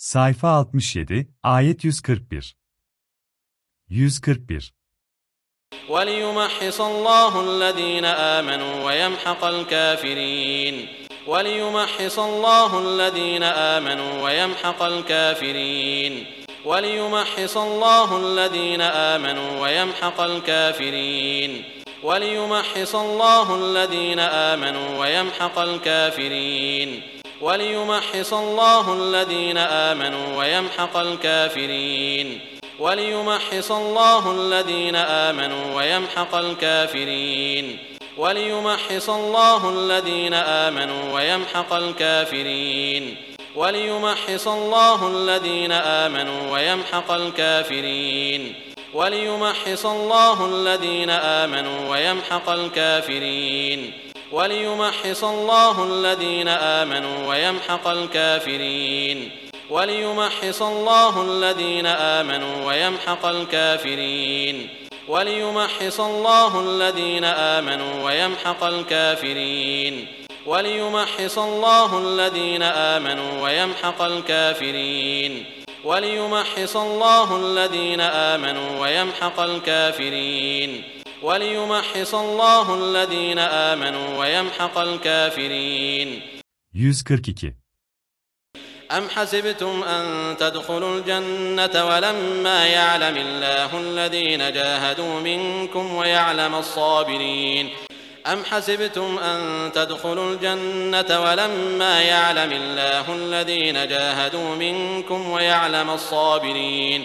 Sayfa 67, ayet 141. 141. وليمحص الله الذين آمنوا ويمحق الكافرين وليمحص الله الذين آمنوا ويمحق الكافرين وليمحص الله الذين آمنوا ويمحق الكافرين وليمحص الله الذين آمنوا ويمحق الكافرين وليمحص الله الذين آمنوا ويمحق الكافرين. وليمحص الله الذين آمنوا ويمحق الكافرين. وليمحص الله الذين آمنوا ويمحق الكافرين. وليمحص الله الذين آمنوا ويمحق الكافرين. وليمحص الله الذين آمنوا ويمحق الكافرين. وليمحص الله الذين آمنوا ويمحق الكافرين. وليمحص الله الذين آمنوا ويمحق الكافرين. وليمحص الله الذين آمنوا ويمحق الكافرين. وليمحص الله الذين آمنوا ويمحق الكافرين. وليمحص الله الذين آمنوا ويمحق الكافرين. وليمحص الله الذين آمنوا ويمحق الكافرين. 142. أم حسبتم أن تدخلوا الجنة ولما يعلم الله الذين جاهدوا منكم ويعلم الصابرين. أم حسبتم أن تدخلوا الجنة ولما يعلم الله الذين جاهدوا منكم ويعلم الصابرين.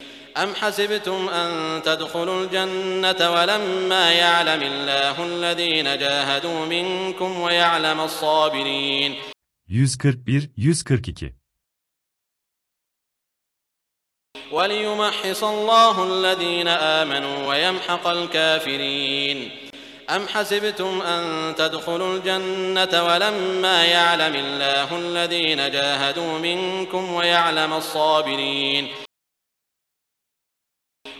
أم حسبتم أن تدخلوا الجنة ولما يعلم الله الذين جاهدوا منكم ويعلم الصابرين؟ 141, 142. وليمحص الله الذين آمنوا ويمحق الكافرين. أم حسبتم أن تدخلوا الجنة ولما يعلم الله الذين جاهدوا منكم ويعلم الصابرين؟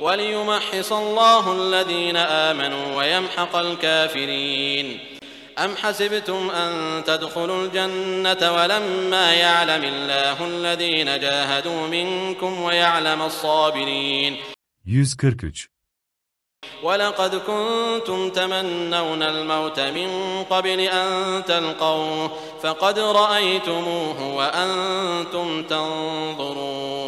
وليمحص الله الذين آمنوا ويمحق الكافرين. أم حسبتم أن تدخلوا الجنة ولما يعلم الله الذين جاهدوا منكم ويعلم الصابرين؟ 143 ولقد كنتم تمنون الموت من قبل أن تلقوه فقد رأيتموه وأنتم تنظرون.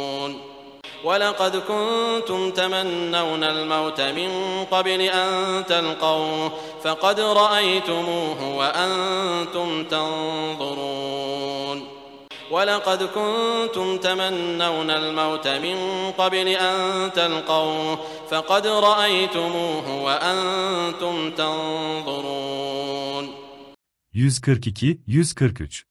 ولقد كنتم تمنون الموت من قبل أن تلقوه فقد رأيتموه وأنتم تنظرون. ولقد كنتم تمنون الموت من قبل أن تلقوه فقد رأيتموه وأنتم تنظرون. 142 143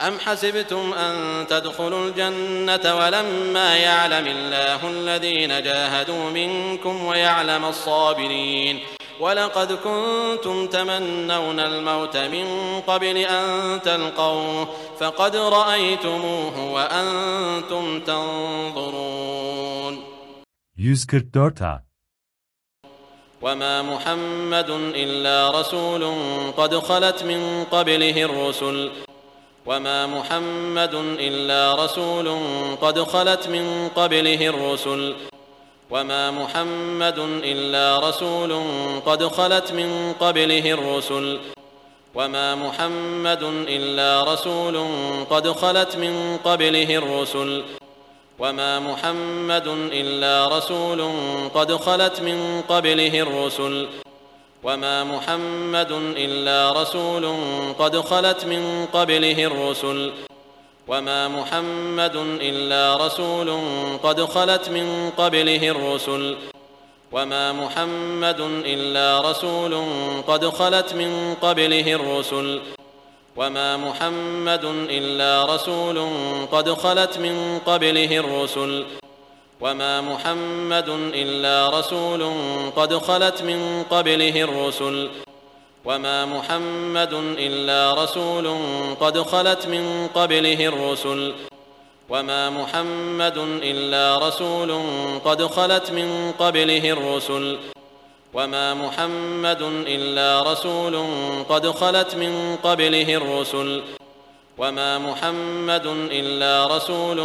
أم حسبتم أن تدخلوا الجنة ولما يعلم الله الذين جاهدوا منكم ويعلم الصابرين ولقد كنتم تمنون الموت من قبل أن تلقوه فقد رأيتموه وأنتم تنظرون. 144 A. وما محمد إلا رسول قد خلت من قبله الرسل وما محمد إلا رسول قد خلت من قبله الرسل. وما محمد إلا رسول قد خلت من قبله الرسل. وما محمد إلا رسول قد خلت من قبله الرسل. وما محمد إلا رسول قد خلت من قبله الرسل. وما محمد إلا رسول قد خلت من قبله الرسل. وما محمد إلا رسول قد خلت من قبله الرسل. وما محمد إلا رسول قد خلت من قبله الرسل. وما محمد إلا رسول قد خلت من قبله الرسل. وما محمد إلا رسول قد خلت من قبله الرسل. وما محمد إلا رسول قد خلت من قبله الرسل. وما محمد إلا رسول قد خلت من قبله الرسل. وما محمد إلا رسول قد خلت من قبله الرسل. وما محمد إلا رسول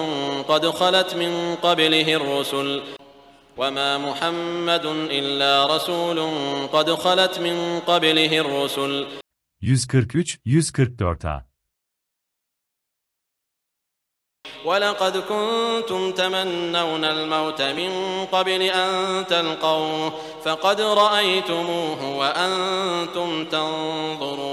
قد خلت من قبله الرسل. وما محمد إلا رسول قد خلت من قبله الرسل. 143 144 A. ولقد كنتم تمنون الموت من قبل أن تلقوه فقد رأيتموه وأنتم تنظرون.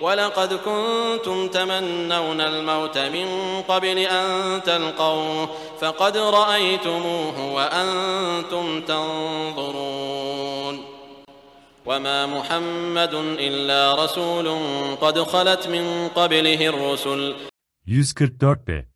ولقد كنتم تمنون الموت من قبل أن تلقوه فقد رأيتموه وأنتم تنظرون. وما محمد إلا رسول قد خلت من قبله الرسل. 144 B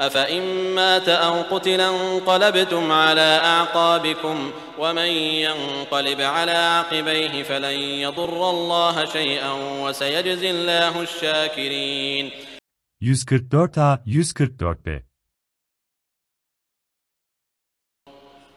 أفإن مات أو قتل انقلبتم على أعقابكم ومن ينقلب على عقبيه فلن يضر الله شيئا وسيجزي الله الشاكرين. 144A 144B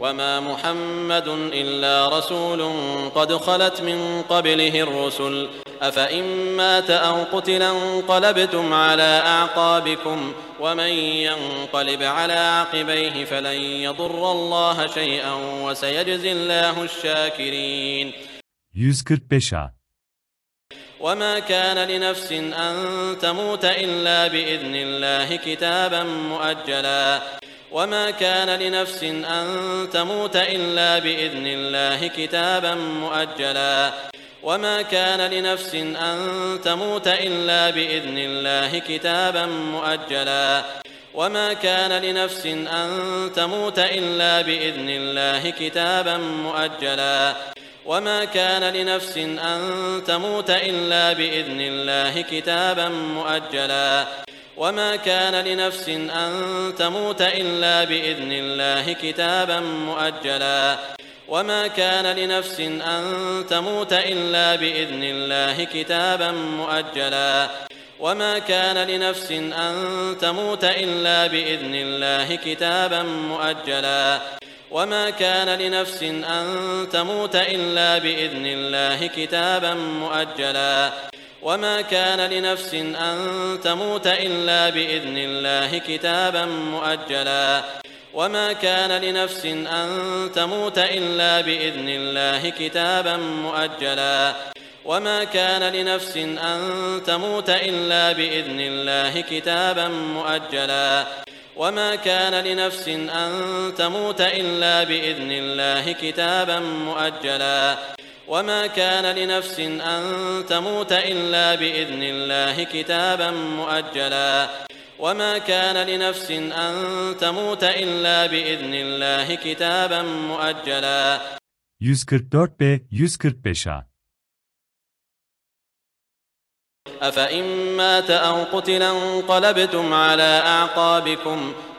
وما محمد إلا رسول قد خلت من قبله الرسل أفإن مات أو قتل انقلبتم على أعقابكم ومن ينقلب على عقبيه فلن يضر الله شيئا وسيجزي الله الشاكرين 145A وما كان لنفس أن تموت إلا بإذن الله كتابا مؤجلا وما كان لنفس أن تموت إلا بإذن الله كتابا مؤجلا. وما كان لنفس أن تموت إلا بإذن الله كتابا مؤجلا. وما كان لنفس أن تموت إلا بإذن الله كتابا مؤجلا. وما كان لنفس أن تموت إلا بإذن الله كتابا مؤجلا. وما كان لنفس أن تموت إلا بإذن الله كتابا مؤجلا. وما كان لنفس أن تموت إلا بإذن الله كتابا مؤجلا. وما كان لنفس أن تموت إلا بإذن الله كتابا مؤجلا. وما كان لنفس أن تموت إلا بإذن الله كتابا مؤجلا. وما كان لنفس أن تموت إلا بإذن الله كتابا مؤجلا. وما كان لنفس أن تموت إلا بإذن الله كتابا مؤجلا. وما كان لنفس أن تموت إلا بإذن الله كتابا مؤجلا. وما كان لنفس أن تموت إلا بإذن الله كتابا مؤجلا. وما كان لنفس أن تموت إلا بإذن الله كتابا مؤجلا. وما كان لنفس أن تموت إلا بإذن الله كتابا مؤجلا. 144b 145a أفإن مات أو قتل انقلبتم على أعقابكم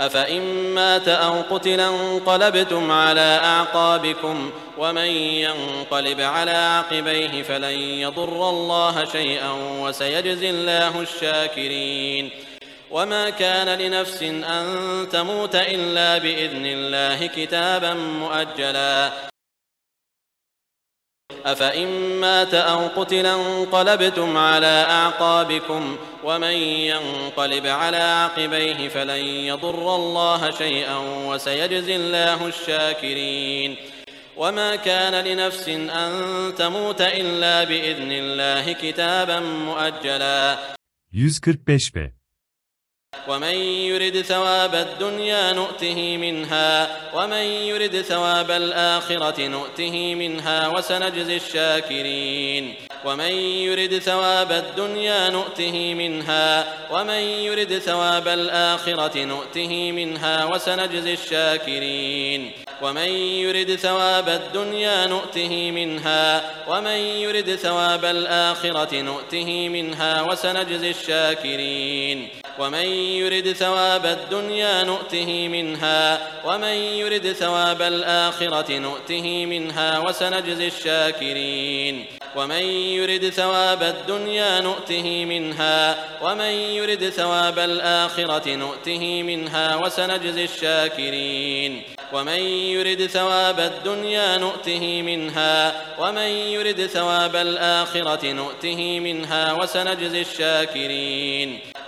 أفإن مات أو قتل انقلبتم على أعقابكم ومن ينقلب على عقبيه فلن يضر الله شيئا وسيجزي الله الشاكرين. وما كان لنفس أن تموت إلا بإذن الله كتابا مؤجلا. أفإن مات أو قتل انقلبتم على أعقابكم ومن ينقلب على عقبيه فلن يضر الله شيئا وسيجزي الله الشاكرين. وما كان لنفس أن تموت إلا بإذن الله كتابا مؤجلا. 145b ومن يرد ثواب الدنيا نؤته منها ومن يرد ثواب الآخرة نؤته منها وسنجزي الشاكرين. ومن يرد ثواب الدنيا نؤته منها ومن يرد ثواب الآخرة نؤته منها وسنجزي الشاكرين. ومن يرد ثواب الدنيا نؤته منها ومن يرد ثواب الآخرة نؤته منها وسنجزي الشاكرين. ومن يرد ثواب الدنيا نؤته منها ومن يرد ثواب الآخرة نؤته منها وسنجزي الشاكرين. ومن يرد ثواب الدنيا نؤته منها ومن يرد ثواب الآخرة نؤته منها وسنجزي الشاكرين. ومن يرد ثواب الدنيا نؤته منها ومن يرد ثواب الآخرة نؤته منها وسنجزي الشاكرين.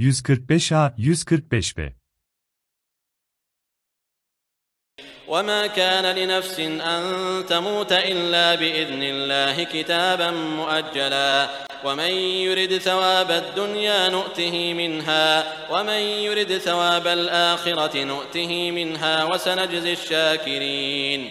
145a 145b وما كان لنفس أن تموت إلا بإذن الله كتابا مؤجلا ومن يرد ثواب الدنيا نؤته منها ومن يرد ثواب الآخرة نؤته منها وسنجزي الشاكرين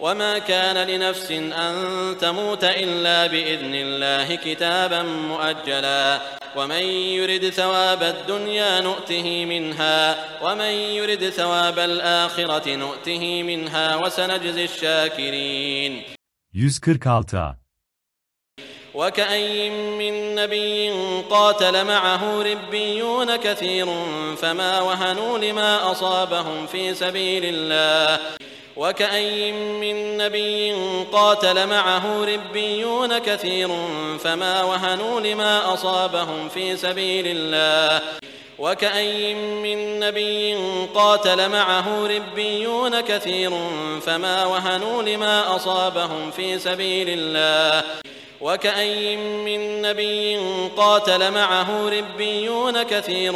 وما كان لنفس أن تموت إلا بإذن الله كتابا مؤجلا ومن يرد ثواب الدنيا نؤته منها ومن يرد ثواب الآخرة نؤته منها وسنجزي الشاكرين. 146 وكأي من نبي قاتل معه ربيون كثير فما وهنوا لما أصابهم في سبيل الله وكأي من نبي قاتل معه ربيون كثير فما وهنوا لما أصابهم في سبيل الله. وكأي من نبي قاتل معه ربيون كثير فما وهنوا لما أصابهم في سبيل الله. وكأي من نبي قاتل معه ربيون كثير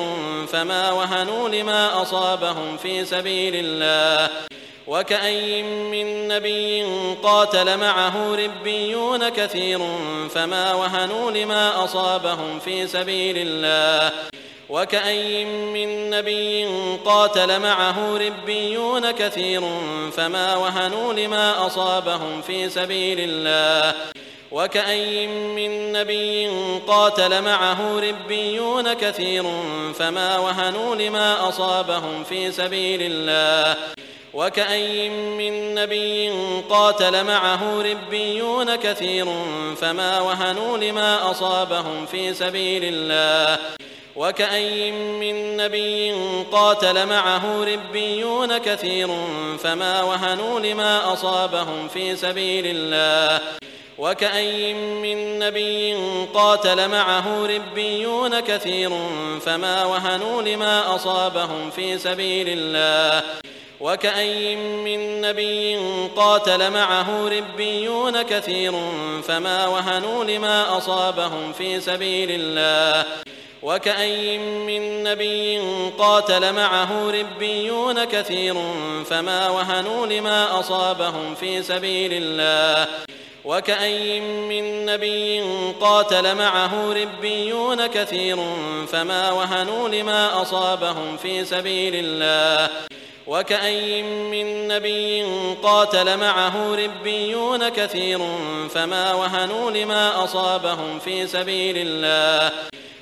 فما وهنوا لما أصابهم في سبيل الله. وكأي من نبي قاتل معه ربيون كثير فما وهنوا لما أصابهم في سبيل الله. وكأي من نبي قاتل معه ربيون كثير فما وهنوا لما أصابهم في سبيل الله. وكأي من نبي قاتل معه ربيون كثير فما وهنوا لما أصابهم في سبيل الله. وكأي من نبي قاتل معه ربيون كثير فما وهنوا لما أصابهم في سبيل الله. وكأي من نبي قاتل معه ربيون كثير فما وهنوا لما أصابهم في سبيل الله. وكأي من نبي قاتل معه ربيون كثير فما وهنوا لما أصابهم في سبيل الله. وكأي من نبي قاتل معه ربيون كثير فما وهنوا لما أصابهم في سبيل الله. وكأي من نبي قاتل معه ربيون كثير فما وهنوا لما أصابهم في سبيل الله. وكأي من نبي قاتل معه ربيون كثير فما وهنوا لما أصابهم في سبيل الله. وكأي من نبي قاتل معه ربيون كثير فما وهنوا لما أصابهم في سبيل الله.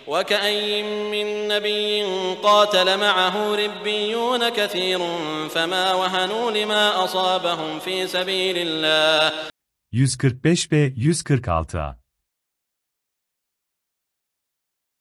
وكأي من نبي قاتل معه ربيون كثير فما وهنوا لما أصابهم في سبيل الله. 145 ve 146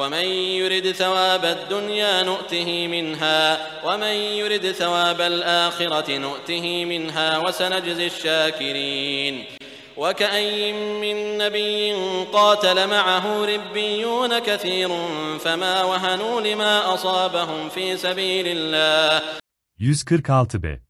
ومن يرد ثواب الدنيا نؤته منها ومن يرد ثواب الآخرة نؤته منها وسنجزي الشاكرين. وكأي من نبي قاتل معه ربيون كثير فما وهنوا لما أصابهم في سبيل الله. 146 b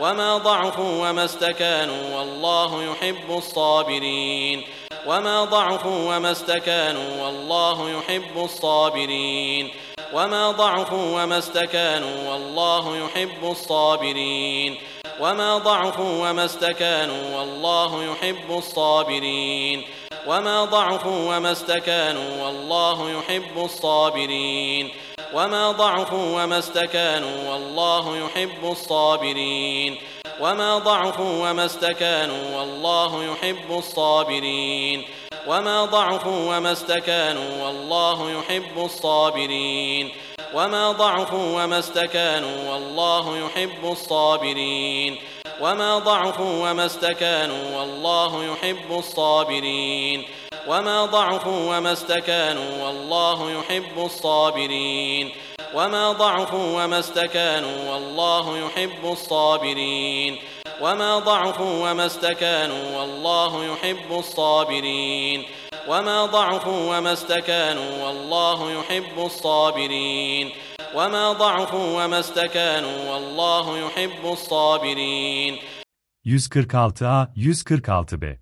وما ضعفوا وما استكانوا والله يحب الصابرين. وما ضعفوا وما استكانوا والله يحب الصابرين. وما ضعفوا وما استكانوا والله يحب الصابرين. وما ضعفوا وما استكانوا والله يحب الصابرين. وما ضعفوا وما استكانوا والله يحب الصابرين. وما ضعفوا وما استكانوا والله يحب الصابرين. وما ضعفوا وما استكانوا والله يحب الصابرين وما ضعفوا وما استكانوا والله يحب الصابرين وما ضعفوا وما استكانوا والله يحب الصابرين وما ضعفوا وما استكانوا والله يحب الصابرين وما ضعفوا وما استكانوا والله يحب الصابرين وما ضعفوا وما استكانوا والله يحب الصابرين. وما ضعفوا وما استكانوا والله يحب الصابرين. وما ضعفوا وما استكانوا والله يحب الصابرين. وما ضعفوا وما استكانوا والله يحب الصابرين. 146A 146B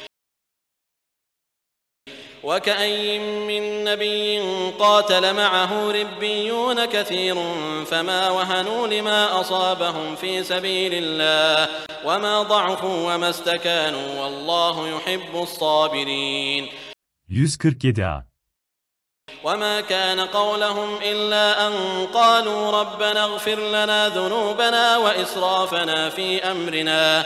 وكأي من نبي قاتل معه ربيون كثير فما وهنوا لما أصابهم في سبيل الله وما ضعفوا وما استكانوا والله يحب الصابرين. 147 a وما كان قولهم إلا أن قالوا ربنا اغفر لنا ذنوبنا وإسرافنا في أمرنا.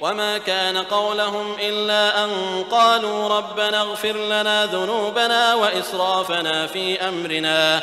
وما كان قولهم إلا أن قالوا ربنا اغفر لنا ذنوبنا وإسرافنا في أمرنا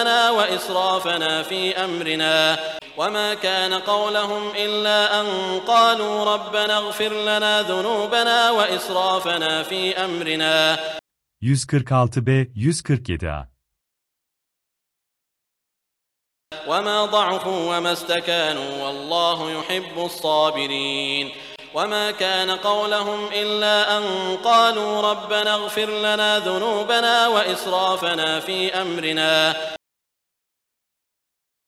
وإسرافنا في أمرنا وما كان قولهم إلا أن قالوا ربنا اغفر لنا ذنوبنا وإسرافنا في أمرنا. 146b 147a وما ضعفوا وما استكانوا والله يحب الصابرين. وما كان قولهم إلا أن قالوا ربنا اغفر لنا ذنوبنا وإسرافنا في أمرنا.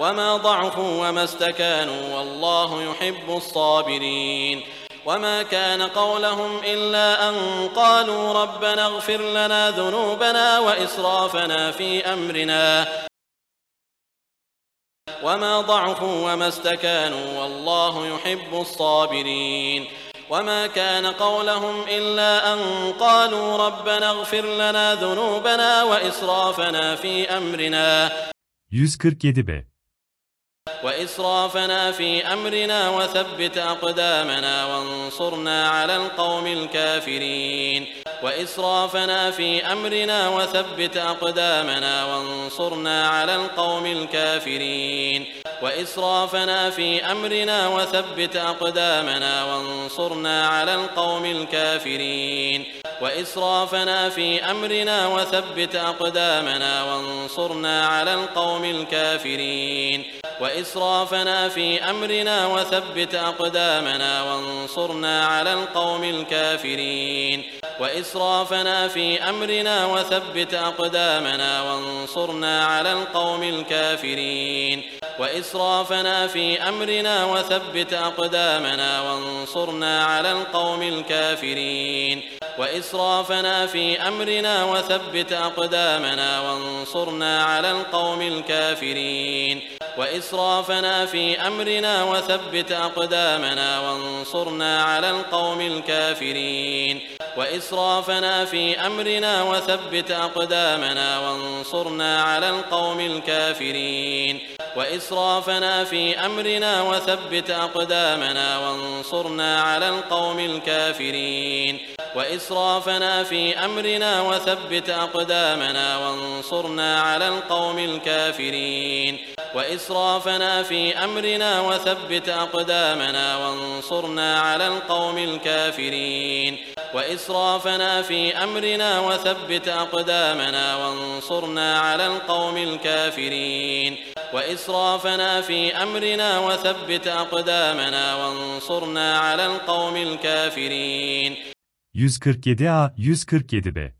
وما ضعفوا وما استكانوا والله يحب الصابرين وما كان قولهم إلا أن قالوا ربنا اغفر لنا ذنوبنا وإسرافنا في أمرنا وما ضعفوا وما استكانوا والله يحب الصابرين وما كان قولهم إلا أن قالوا ربنا اغفر لنا ذنوبنا وإسرافنا في أمرنا 147b وإسرافنا في أمرنا وثبت أقدامنا وانصرنا على القوم الكافرين. وإسرافنا في أمرنا وثبت أقدامنا وانصرنا على القوم الكافرين. وإسرافنا في أمرنا وثبت أقدامنا وانصرنا على القوم الكافرين. وإسرافنا في أمرنا وثبت أقدامنا وانصرنا على القوم الكافرين. وإسرافنا في أمرنا وثبت أقدامنا وانصرنا على القوم الكافرين. وإسرافنا في أمرنا وثبت أقدامنا وانصرنا على القوم الكافرين. وإسرافنا في أمرنا وثبت أقدامنا وانصرنا على القوم الكافرين. وإسرافنا في أمرنا وثبت أقدامنا وانصرنا على القوم الكافرين. وإسرافنا في أمرنا وثبت أقدامنا وانصرنا على القوم الكافرين. وإسرافنا في أمرنا وثبت أقدامنا وانصرنا على القوم الكافرين. وإسرافنا في أمرنا وثبت أقدامنا وانصرنا على القوم الكافرين. وإسرافنا في أمرنا وثبت أقدامنا وانصرنا على القوم الكافرين. وإسرافنا في أمرنا وثبت أقدامنا وانصرنا على القوم الكافرين. وإسرافنا في أمرنا وثبت أقدامنا وانصرنا على القوم الكافرين. وإسرافنا في أمرنا وثبت أقدامنا وانصرنا على القوم الكافرين. 147a 147b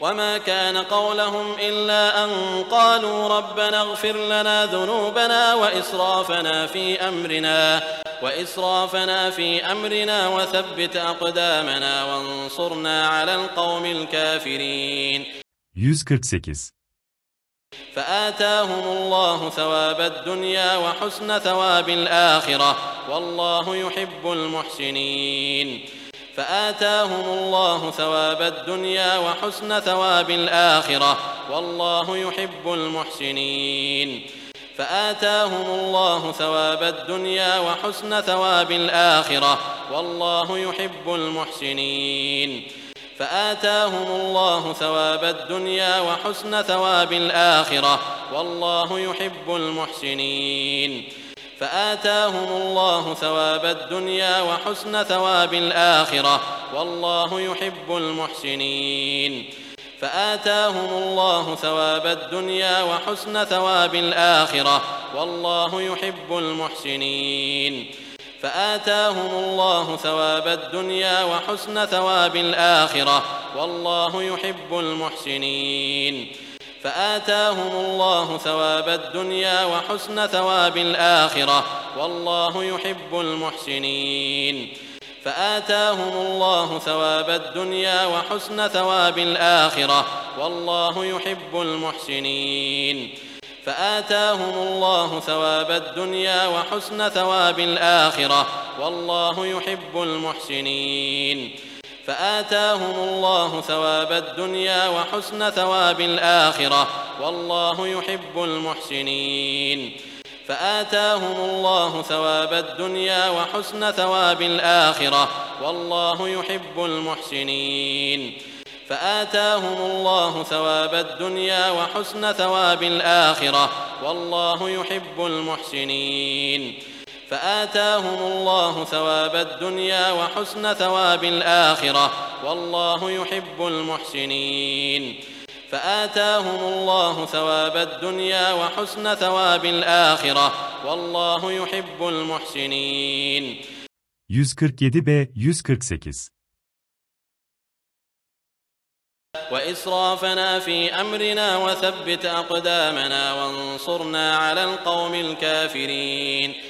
وما كان قولهم إلا أن قالوا ربنا اغفر لنا ذنوبنا وإسرافنا في أمرنا وإسرافنا في أمرنا وثبت أقدامنا وانصرنا على القوم الكافرين. 148 فآتاهم الله ثواب الدنيا وحسن ثواب الآخرة والله يحب المحسنين. فآتاهم الله ثواب الدنيا وحسن ثواب الآخرة والله يحب المحسنين. فآتاهم الله ثواب الدنيا وحسن ثواب الآخرة والله يحب المحسنين. فآتاهم الله ثواب الدنيا وحسن ثواب الآخرة والله يحب المحسنين. فآتاهم الله ثواب الدنيا وحسن ثواب الآخرة والله يحب المحسنين. فآتاهم الله ثواب الدنيا وحسن ثواب الآخرة والله يحب المحسنين. فآتاهم الله ثواب الدنيا وحسن ثواب الآخرة والله يحب المحسنين. فآتاهم الله ثواب الدنيا وحسن ثواب الآخرة والله يحب المحسنين. فآتاهم الله ثواب الدنيا وحسن ثواب الآخرة والله يحب المحسنين. فآتاهم الله ثواب الدنيا وحسن ثواب الآخرة والله يحب المحسنين. فآتاهم الله ثواب الدنيا وحسن ثواب الآخرة والله يحب المحسنين. فآتاهم الله ثواب الدنيا وحسن ثواب الآخرة والله يحب المحسنين. فآتاهم الله ثواب الدنيا وحسن ثواب الآخرة والله يحب المحسنين. فآتاهم الله ثواب الدنيا وحسن ثواب الآخرة والله يحب المحسنين. فآتاهم الله ثواب الدنيا وحسن ثواب الآخرة والله يحب المحسنين. 147b 148 وإسرافنا في أمرنا وثبت أقدامنا وانصرنا على القوم الكافرين.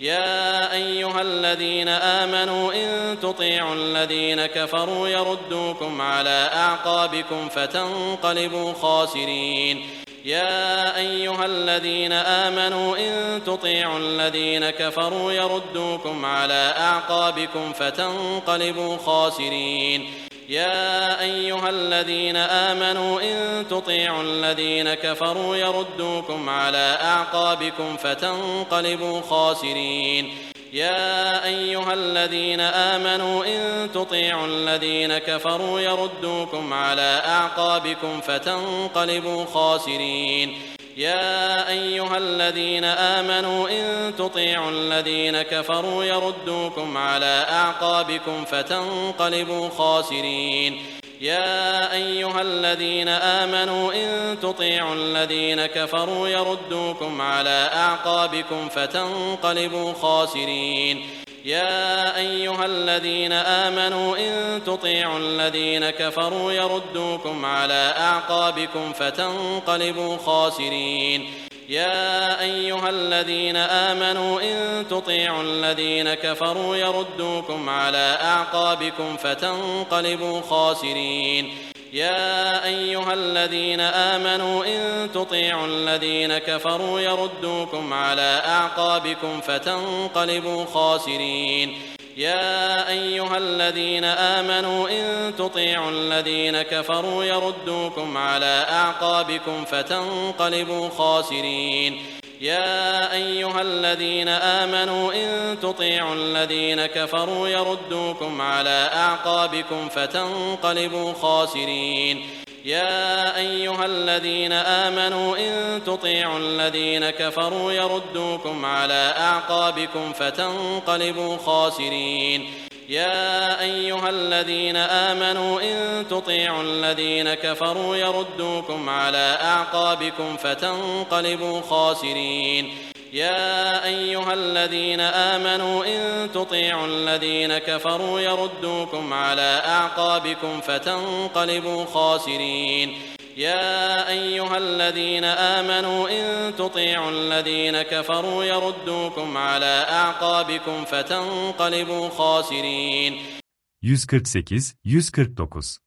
يا أيها الذين آمنوا إن تطيعوا الذين كفروا يردوكم على أعقابكم فتنقلبوا خاسرين. يا أيها الذين آمنوا إن تطيعوا الذين كفروا يردوكم على أعقابكم فتنقلبوا خاسرين. يا أيها الذين آمنوا إن تطيعوا الذين كفروا يردوكم على أعقابكم فتنقلبوا خاسرين. يا أيها الذين آمنوا إن تطيعوا الذين كفروا يردوكم على أعقابكم فتنقلبوا خاسرين. يا أيها الذين آمنوا إن تطيعوا الذين كفروا يردوكم على أعقابكم فتنقلبوا خاسرين. يا أيها الذين آمنوا إن تطيعوا الذين كفروا يردوكم على أعقابكم فتنقلبوا خاسرين. يا أيها الذين آمنوا إن تطيعوا الذين كفروا يردوكم على أعقابكم فتنقلبوا خاسرين. يا أيها الذين آمنوا إن تطيعوا الذين كفروا يردوكم على أعقابكم فتنقلبوا خاسرين. يا أيها الذين آمنوا إن تطيعوا الذين كفروا يردوكم على أعقابكم فتنقلبوا خاسرين. يا أيها الذين آمنوا إن تطيعوا الذين كفروا يردوكم على أعقابكم فتنقلبوا خاسرين. يا أيها الذين آمنوا إن تطيعوا الذين كفروا يردوكم على أعقابكم فتنقلبوا خاسرين. يا أيها الذين آمنوا إن تطيعوا الذين كفروا يردوكم على أعقابكم فتنقلبوا خاسرين. يا أيها الذين آمنوا إن تطيعوا الذين كفروا يردوكم على أعقابكم فتنقلبوا خاسرين. يا أيها الذين آمنوا إن تطيعوا الذين كفروا يردوكم على أعقابكم فتنقلبوا خاسرين. يا أيها الذين آمنوا إن تطيعوا الذين كفروا يردوكم على أعقابكم فتنقلبوا خاسرين. 148 149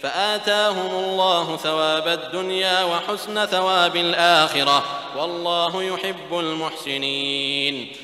فآتاهم الله ثواب الدنيا وحسن ثواب الآخرة والله يحب المحسنين.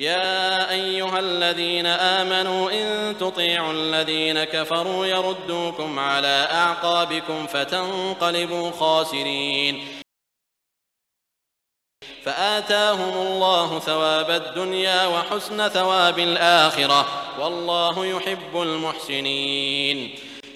يا أيها الذين آمنوا إن تطيعوا الذين كفروا يردوكم على أعقابكم فتنقلبوا خاسرين. فآتاهم الله ثواب الدنيا وحسن ثواب الآخرة. والله يحب المحسنين.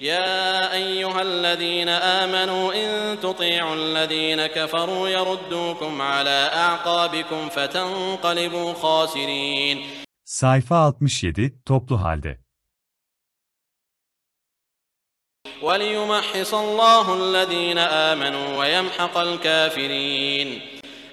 يا أيها الذين آمنوا إن تطيعوا الذين كفروا يردوكم على أعقابكم فتنقلبوا خاسرين Sayfa 67, toplu halde. وليمحص الله الذين آمنوا ويمحق الكافرين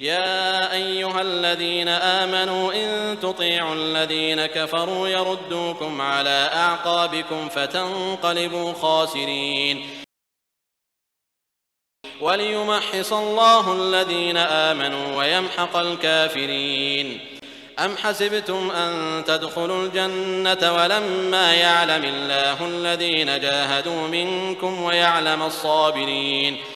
يا أيها الذين آمنوا إن تطيعوا الذين كفروا يردوكم على أعقابكم فتنقلبوا خاسرين. وليمحص الله الذين آمنوا ويمحق الكافرين. أم حسبتم أن تدخلوا الجنة ولما يعلم الله الذين جاهدوا منكم ويعلم الصابرين؟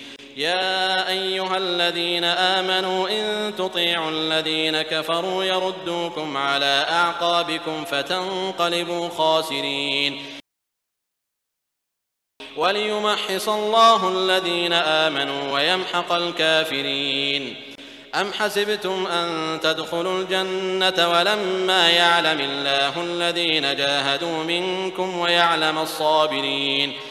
يا أيها الذين آمنوا إن تطيعوا الذين كفروا يردوكم على أعقابكم فتنقلبوا خاسرين. وليمحص الله الذين آمنوا ويمحق الكافرين. أم حسبتم أن تدخلوا الجنة ولما يعلم الله الذين جاهدوا منكم ويعلم الصابرين؟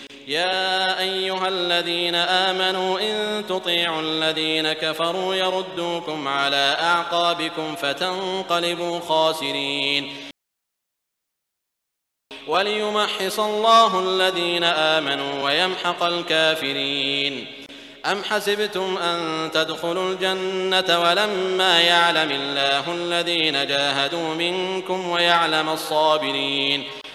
يا أيها الذين آمنوا إن تطيعوا الذين كفروا يردوكم على أعقابكم فتنقلبوا خاسرين. وليمحص الله الذين آمنوا ويمحق الكافرين. أم حسبتم أن تدخلوا الجنة ولما يعلم الله الذين جاهدوا منكم ويعلم الصابرين؟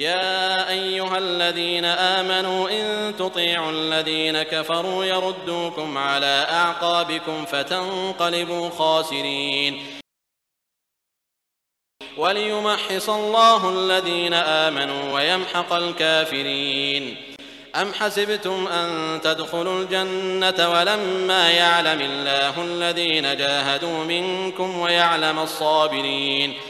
يا أيها الذين آمنوا إن تطيعوا الذين كفروا يردوكم على أعقابكم فتنقلبوا خاسرين. وليمحص الله الذين آمنوا ويمحق الكافرين. أم حسبتم أن تدخلوا الجنة ولما يعلم الله الذين جاهدوا منكم ويعلم الصابرين؟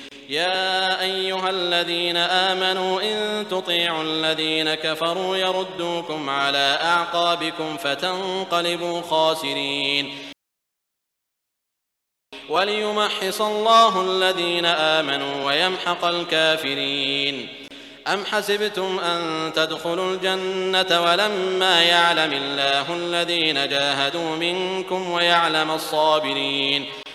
يا أيها الذين آمنوا إن تطيعوا الذين كفروا يردوكم على أعقابكم فتنقلبوا خاسرين. وليمحص الله الذين آمنوا ويمحق الكافرين. أم حسبتم أن تدخلوا الجنة ولما يعلم الله الذين جاهدوا منكم ويعلم الصابرين؟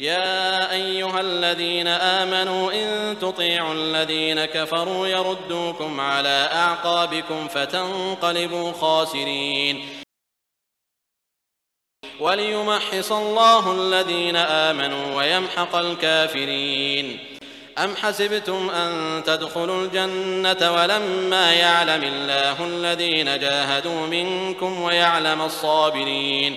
يا أيها الذين آمنوا إن تطيعوا الذين كفروا يردوكم على أعقابكم فتنقلبوا خاسرين. وليمحص الله الذين آمنوا ويمحق الكافرين. أم حسبتم أن تدخلوا الجنة ولما يعلم الله الذين جاهدوا منكم ويعلم الصابرين؟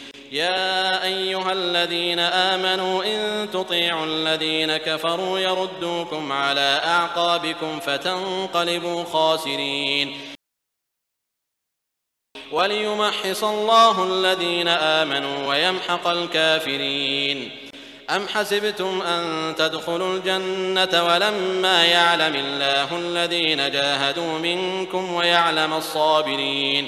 يا أيها الذين آمنوا إن تطيعوا الذين كفروا يردوكم على أعقابكم فتنقلبوا خاسرين. وليمحص الله الذين آمنوا ويمحق الكافرين. أم حسبتم أن تدخلوا الجنة ولما يعلم الله الذين جاهدوا منكم ويعلم الصابرين؟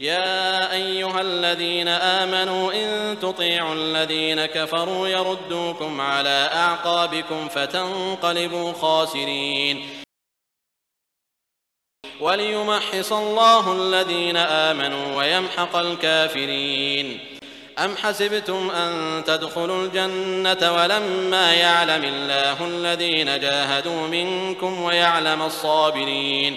يا أيها الذين آمنوا إن تطيعوا الذين كفروا يردوكم على أعقابكم فتنقلبوا خاسرين. وليمحص الله الذين آمنوا ويمحق الكافرين. أم حسبتم أن تدخلوا الجنة ولما يعلم الله الذين جاهدوا منكم ويعلم الصابرين؟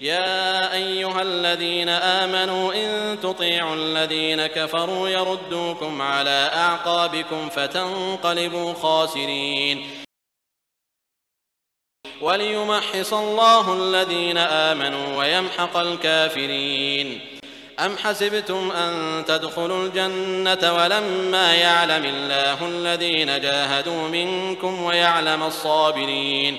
يا أيها الذين آمنوا إن تطيعوا الذين كفروا يردوكم على أعقابكم فتنقلبوا خاسرين. وليمحص الله الذين آمنوا ويمحق الكافرين. أم حسبتم أن تدخلوا الجنة ولما يعلم الله الذين جاهدوا منكم ويعلم الصابرين؟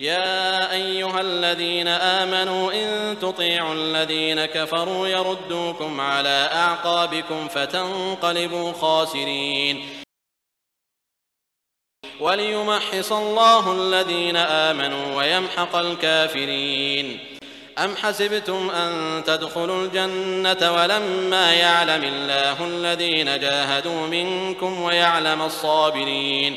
يا أيها الذين آمنوا إن تطيعوا الذين كفروا يردوكم على أعقابكم فتنقلبوا خاسرين. وليمحص الله الذين آمنوا ويمحق الكافرين. أم حسبتم أن تدخلوا الجنة ولما يعلم الله الذين جاهدوا منكم ويعلم الصابرين؟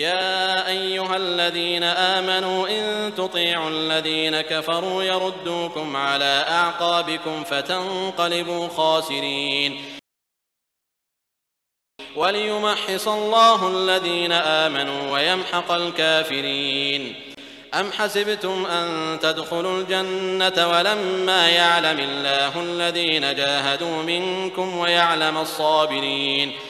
يا أيها الذين آمنوا إن تطيعوا الذين كفروا يردوكم على أعقابكم فتنقلبوا خاسرين. وليمحص الله الذين آمنوا ويمحق الكافرين. أم حسبتم أن تدخلوا الجنة ولما يعلم الله الذين جاهدوا منكم ويعلم الصابرين؟